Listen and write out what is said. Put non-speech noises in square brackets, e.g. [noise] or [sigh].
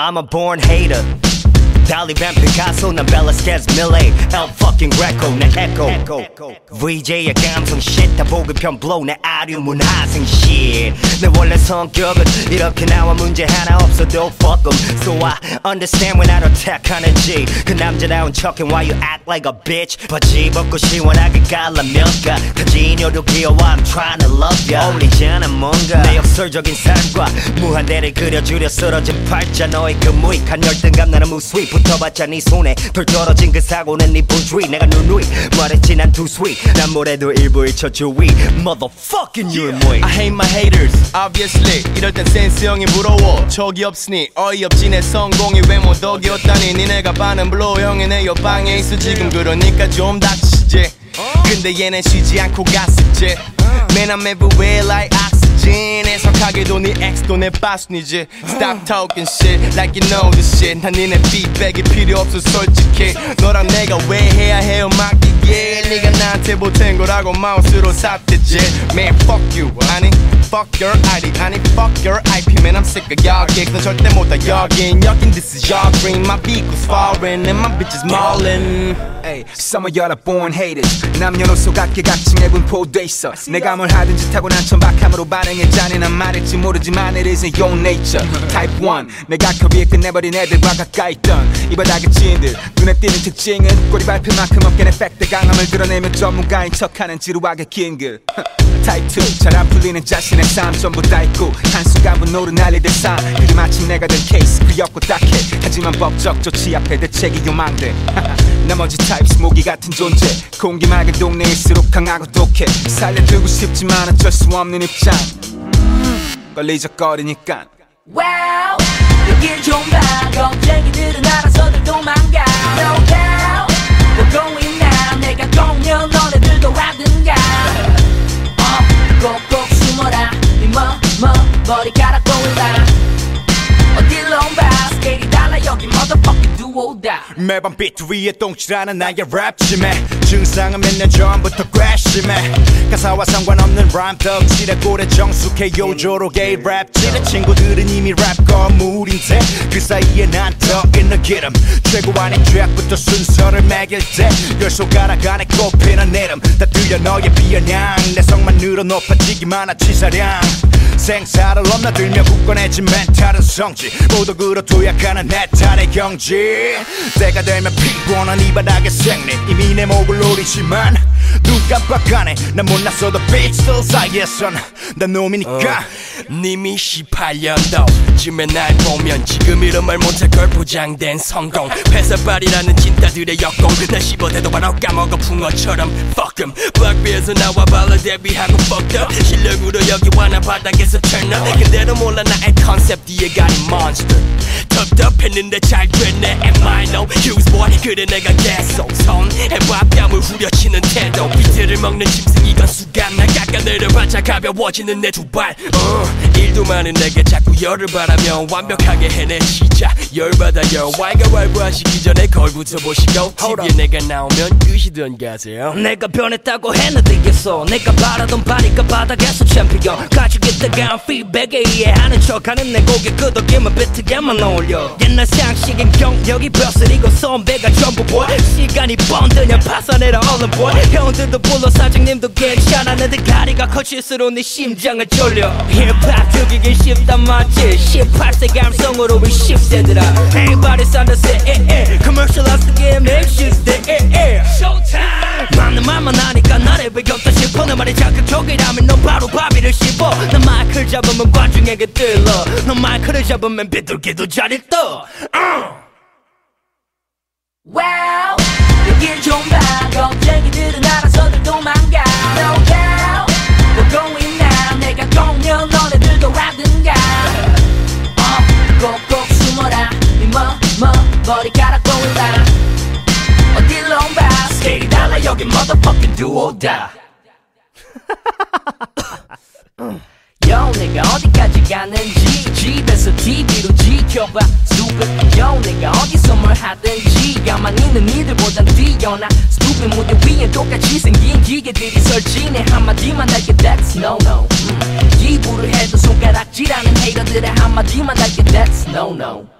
I'm a born hater 달리반 피카소 난 벨라스케즈 밀레 El fucking Greco 난 에코 VJ의 감성 shit 다 보급형 blow 내 아류 문화생 shit. 내 원래 성격은 이렇게 나와 문제 하나 없어도 fuck em. So I understand when I attack 하는지 그 남자다운 척해 why you act like a bitch? 바지 벗고 시원하게 갈라면가 타진여도 귀여워 I'm trying to love ya. 어울리지 않아 뭔가. 내 역설적인 삶과 무한대를 그려주려 쓰러진 팔자 너의 그 무익한 열등감 나는 무수히 붙어봤자 네 손에 돌 떨어진 그 사고는 네 분주위. 내가 누누이 말했지 난 sweet 난 뭐래도 일부 일 처 주위. Motherfucking you and me. I hate my haters obviously. 이럴 땐 센스 형이 부러워. 척이 없으니 어이없지 내 성공이 왜못 덕이었다니. 니네가 반은 블로우 형이 내 옆방에 있어. 지금 그러니까 좀 닥치지. 근데 얘는 쉬지 않고 갔었지. Man I'm everywhere like oxygen 해석하게도 네 엑스도 내 빠순이지 Stop talking shit like you know this shit 난 니네 feedback이 필요 없어 솔직히 너랑 내가 왜 해야 해요 맡기게 네가 나한테 보탠 거라고 마우스로 삽대지 Man fuck you 아니 fuck your ID 아니 fuck your IP Man I'm sick of y'all gigs 넌 절대 못다 여긴 여긴 this is your dream My was foreign and my bitch is maulin' Ay, some of y'all are born haters 남녀노소 각계각층에 분포돼 있어 내가 뭘 하든지 타고난 천박함으로 반응해 잔인한 말일지 모르지만 it isn't your nature Type 1 내가 커비에 끝내버린 애들과 가까이 있던 이 바닥의 지인들 눈에 띄는 특징은 꼬리 밟힐 만큼 어깨내 팩트 강함을 드러내며 전문가인 척하는 지루하게 긴글 Type 2 잘 안 풀리는 자신 의삶 전부 다 있고 한순간 분노로 날리듯 삶 그게 마침 내가 된 케이스 그였고 딱해. 하지만 법적 조치 앞에 대책이 요망돼. [laughs] 나머지 타입스 모기 같은 존재. 공기 맑은 동네일수록 강하고 독해. 살려두고 싶지만 어쩔 수 없는 입장. 걸리적거리니까. Wow 여길 좀봐 겁쟁이들은 알아서들 도망가. No die 매번 비트 위에 똥칠하는 나의 랩 심해. 증상은 몇 년 전부터 괘씸해. 가사와 상관없는 라임 덕질에 꼴에 정숙해. 요조록의 랩질의 친구들은 이미 랩 거물인데 그 사이에 난더 있는 기름. 최고 아닌 죄악부터 순서를 매길 때열 손가락 안에 꼽히는 이름. 다 들려 너의 비아냥. 내 성만 늘어 높아지기만 한 치사량. 생사를 넘나들며 굳건해진 멘탈은 성지. 모두 그로 도약하는 내 탈의 경지 때가 되면 피곤한 이 바닥의 생리 이미 내 목을 노리지만 눈 깜빡하네. 난 못났어도 빅스들 사이에선 난 놈이니까 님이 18년도 쯤에 날 보면 지금 이런 말 못할 걸 보장된 성공. 회사발이라는 진따들의 역공. 날 씹어대도 바로 까먹어 붕어처럼 fuck em. 빡비에서 나와 발라 데뷔하고 fucked up 실력으로 여기 와나 바닥에서 turn up. 근데도 몰라 나의 컨셉 뒤에 가린 monster. 텁텁했는데 잘 됐네. Am I no use boy? 그래 내가 계속 손에 밥감을 후려치는 태 도 비트를 먹는 짐승이건 수간 나 깎아내려봤자 가벼워지는 내 두발. uh, 일도 많은 내게 자꾸 열을 바라며 완벽하게 해내 시작. 열받아 열 왈가왈부하시기 전에 걸부터 보시고 TV에 내가 나오면 끄시던 가세요. 내가 변했다고 해너들겠어. 내가 바라던 바니까 바닥에서 챔피언. 가지고 있다간 피백에 이해하는 척하는 내 고개 끄덕이면 비트게만 어울려. 옛날 상식인 경력이 벼슬이고 선배가 전부 보여 시간이 번드냐 파산해라 얼른 보여 형들도 불러 사장님도 괜찮아. 내들 가리가 커질수록 내 심장을 졸려. 힙합 죽이긴 쉽단 맞지. 18세 감성으로 이 10세들아. Everybody's on the set eh, eh. Commercialize the game next Tuesday eh, eh. Showtime. 맞는 말만 하니까 나를 배겼다 싶어. 내 말이 자극적이라면 넌 바로 바비를 씹어. 난 마이크를 잡으면 관중에게 들러. 넌 마이크를 잡으면 비둘기도 자리 떠. Uh. Wow 여길 좀 봐 머리카락 어딜로 봐? 스케일이 달라. 여기 motherfucking die. [laughs] Yo 내가 어디까지 가는지 집에서 TV로 지켜봐. Stupid Yo 내가 어디서 뭘 하든지 가만히 있는 니들보단 뛰어나. Stupid 무대 위에 똑같이 생긴 기계들이 설치네. 한마디만 할게 That's no no. 음. 기부를 해도 손가락질하는 헤이러들의 한마디만 할게 That's no no